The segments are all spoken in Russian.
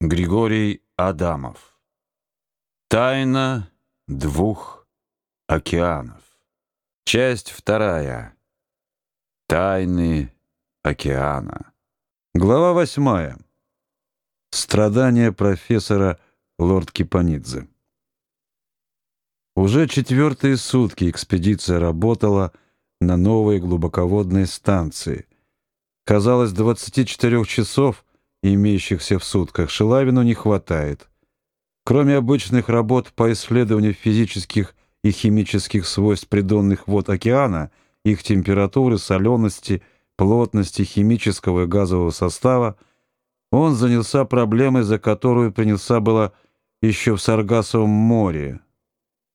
Григорий Адамов. Тайна двух океанов. Часть вторая. Тайны океана. Глава восьмая. Страдания профессора Лорд Кипанидзе. Уже четвертые сутки экспедиция работала на новой глубоководной станции. Казалось, 24 часов имеющихся в сутках, Шилавину не хватает. Кроме обычных работ по исследованию физических и химических свойств придонных вод океана, их температуры, солености, плотности химического и газового состава, он занялся проблемой, за которую принялся было еще в Саргасовом море,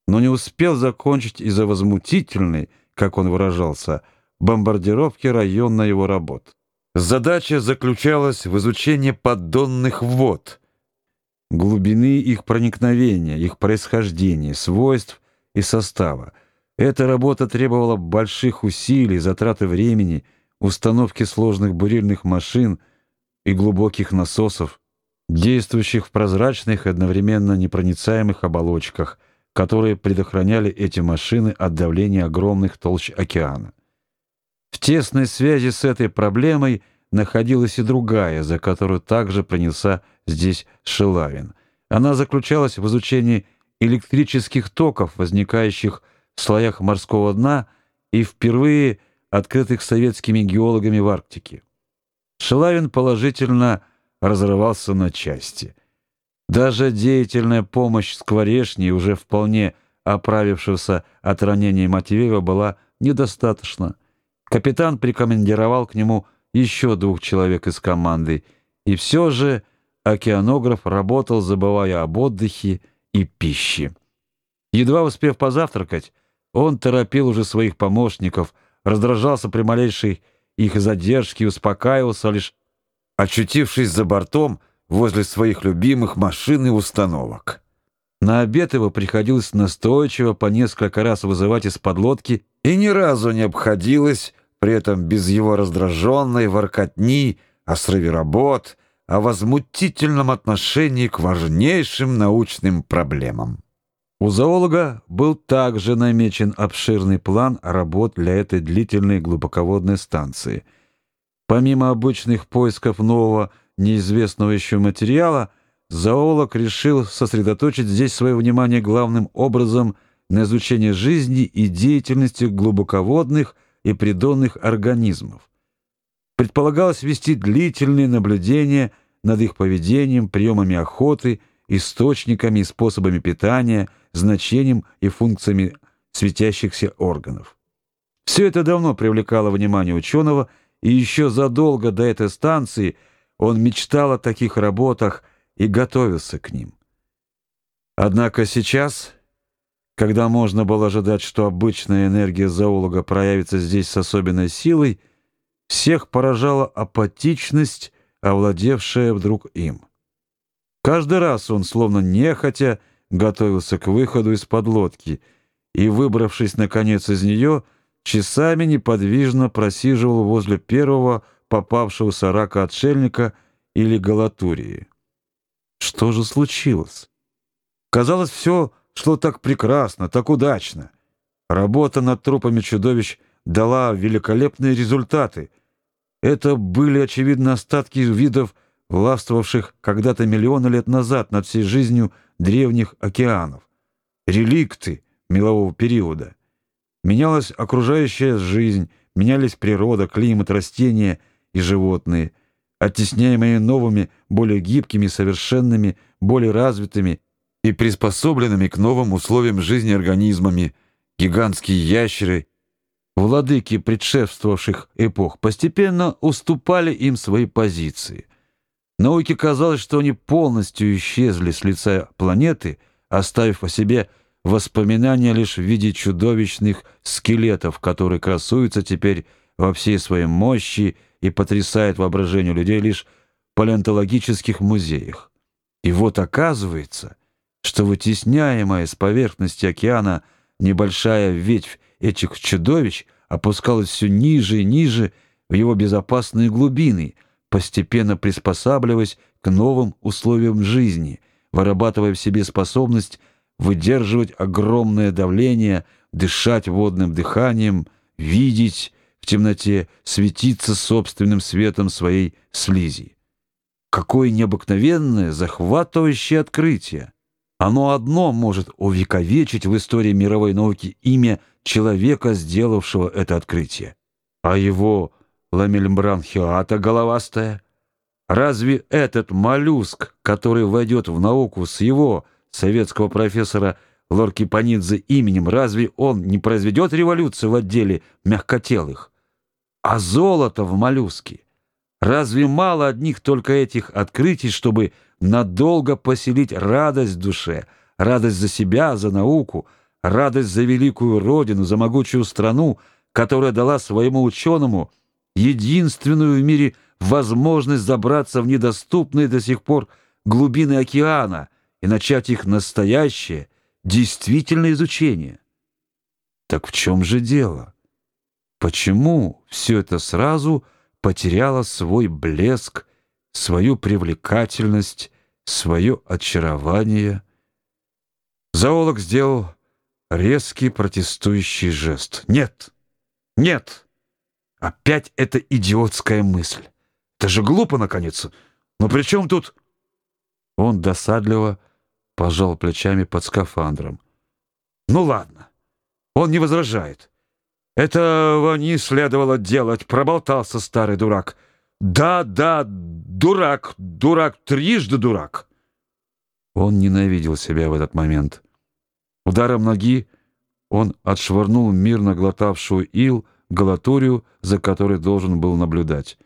но не успел закончить из-за возмутительной, как он выражался, бомбардировки района его работ. Задача заключалась в изучении поддонных вод, глубины их проникновения, их происхождения, свойств и состава. Эта работа требовала больших усилий, затраты времени, установки сложных бурильных машин и глубоких насосов, действующих в прозрачных и одновременно непроницаемых оболочках, которые предохраняли эти машины от давления огромных толщ океана. В тесной связи с этой проблемой находилась и другая, за которую также принялся здесь Шилавин. Она заключалась в изучении электрических токов, возникающих в слоях морского дна и впервые открытых советскими геологами в Арктике. Шилавин положительно разрывался на части. Даже деятельная помощь Скворешни, уже вполне оправившегося от ранения Матвеева, была недостаточна. Капитан прикомандировал к нему еще двух человек из команды, и все же океанограф работал, забывая об отдыхе и пище. Едва успев позавтракать, он торопил уже своих помощников, раздражался при малейшей их задержке и успокаивался лишь очутившись за бортом возле своих любимых машин и установок. На обед его приходилось настойчиво по несколько раз вызывать из подлодки, и ни разу не обходилось при этом без его раздраженной воркотни о срыве работ, о возмутительном отношении к важнейшим научным проблемам. У зоолога был также намечен обширный план работ для этой длительной глубоководной станции. Помимо обычных поисков нового, неизвестного еще материала, зоолог решил сосредоточить здесь свое внимание главным образом на изучении жизни и деятельности глубоководных и придонных организмов. Предполагалось вести длительные наблюдения над их поведением, приемами охоты, источниками и способами питания, значением и функциями светящихся органов. Все это давно привлекало внимание ученого, и еще задолго до этой станции он мечтал о таких работах и готовился к ним. Однако сейчас когда можно было ожидать, что обычная энергия зоолога проявится здесь с особенной силой, всех поражала апатичность, овладевшая вдруг им. Каждый раз он, словно нехотя, готовился к выходу из-под лодки и, выбравшись, наконец, из нее, часами неподвижно просиживал возле первого попавшегося рака-отшельника или галатурии. Что же случилось? Казалось, все шло так прекрасно, так удачно. Работа над трупами чудовищ дала великолепные результаты. Это были, очевидно, остатки видов, властвовавших когда-то миллионы лет назад над всей жизнью древних океанов. Реликты мелового периода. Менялась окружающая жизнь, менялись природа, климат, растения и животные, оттесняемые новыми, более гибкими, совершенными, более развитыми и приспособленными к новым условиям жизни организмами, гигантские ящеры, владыки предшествовавших эпох, постепенно уступали им свои позиции. Науке казалось, что они полностью исчезли с лица планеты, оставив о себе воспоминания лишь в виде чудовищных скелетов, которые красуются теперь во всей своей мощи и потрясают воображение людей лишь в палеонтологических музеях. И вот оказывается, что вытесняемая с поверхности океана небольшая ветвь этих чудовищ опускалась все ниже и ниже в его безопасные глубины, постепенно приспосабливаясь к новым условиям жизни, вырабатывая в себе способность выдерживать огромное давление, дышать водным дыханием, видеть в темноте, светиться собственным светом своей слизи. Какое необыкновенное, захватывающее открытие! Оно одно может увековечить в истории мировой науки имя человека, сделавшего это открытие. А его ламельбранхиата головастая? Разве этот моллюск, который войдет в науку с его, советского профессора Лоркипанидзе именем, разве он не произведет революцию в отделе мягкотелых? А золото в моллюске? Разве мало одних только этих открытий, чтобы надолго поселить радость в душе, радость за себя, за науку, радость за великую родину, за могучую страну, которая дала своему ученому единственную в мире возможность забраться в недоступные до сих пор глубины океана и начать их настоящее, действительное изучение. Так в чем же дело? Почему все это сразу потеряло свой блеск, свою привлекательность, свое очарование? Зоолог сделал резкий протестующий жест. «Нет! Нет! Опять эта идиотская мысль! Это же глупо, наконец! Но при чем тут...» Он досадливо пожал плечами под скафандром. «Ну ладно, он не возражает. Этого не следовало делать, проболтался старый дурак. Да, да, дурак, дурак, трижды дурак!» Он ненавидел себя в этот момент. Ударом ноги он отшвырнул мирно глотавшую ил галаторию, за которой должен был наблюдать.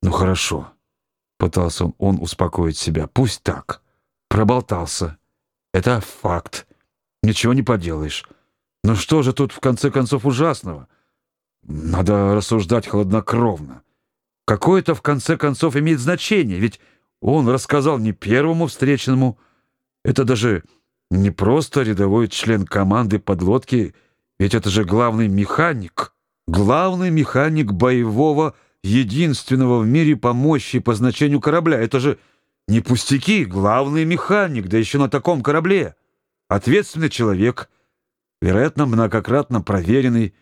«Ну хорошо», — пытался он успокоить себя, — «пусть так». Проболтался. Это факт. Ничего не поделаешь. Но что же тут в конце концов ужасного? Надо рассуждать хладнокровно. Какое это в конце концов имеет значение? Ведь он рассказал не первому встречному. Это даже не просто рядовой член команды подлодки, ведь это же главный механик. Главный механик боевого, единственного в мире по мощи и по значению корабля. Это же не пустяки, главный механик, да еще на таком корабле. Ответственный человек, вероятно, многократно проверенный,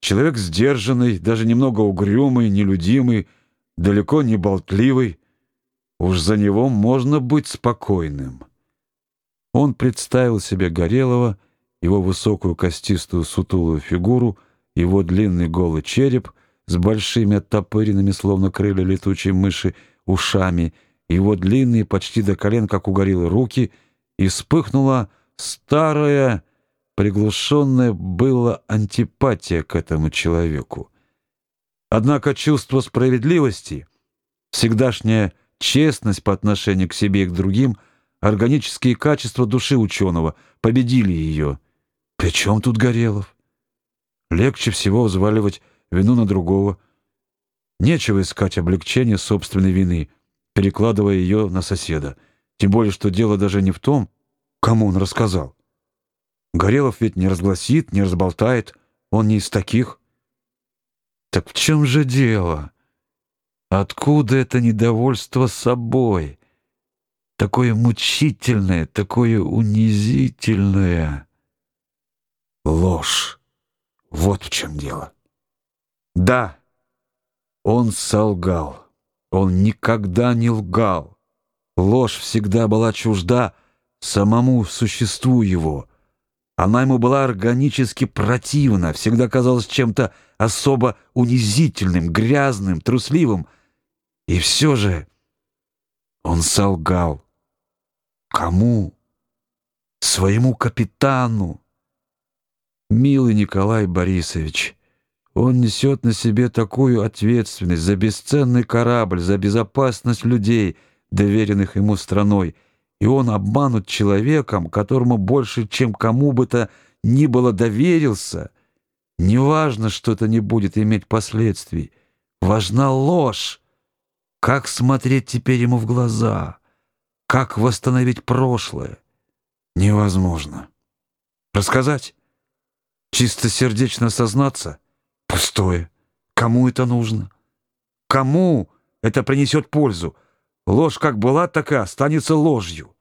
человек сдержанный, даже немного угрюмый, нелюдимый, далеко не болтливый. Уж за него можно быть спокойным. Он представил себе Горелого, его высокую костистую сутулую фигуру, его длинный голый череп с большими оттопыренными, словно крылья летучей мыши, ушами — его длинные, почти до колен, как у гориллы, руки, и вспыхнула старая, приглушенная была антипатия к этому человеку. Однако чувство справедливости, всегдашняя честность по отношению к себе и к другим, органические качества души ученого победили ее. Причем тут Горелов? Легче всего взваливать вину на другого. Нечего искать облегчения собственной вины — перекладывая ее на соседа. Тем более, что дело даже не в том, кому он рассказал. Горелов ведь не разгласит, не разболтает, он не из таких. Так в чем же дело? Откуда это недовольство собой? Такое мучительное, такое унизительное. Ложь. Вот в чем дело. Да, он солгал. Он никогда не лгал. Ложь всегда была чужда самому существу его. Она ему была органически противна, всегда казалась чем-то особо унизительным, грязным, трусливым. И все же он солгал. Кому? Своему капитану. Милый Николай Борисович, он несет на себе такую ответственность за бесценный корабль, за безопасность людей, доверенных ему страной, и он обманут человеком, которому больше, чем кому бы то ни было доверился. Неважно, что это не будет иметь последствий. Важна ложь. Как смотреть теперь ему в глаза? Как восстановить прошлое? Невозможно. Рассказать? Чистосердечно сознаться? Пустое. Кому это нужно? Кому это принесет пользу? Ложь как была, так и останется ложью.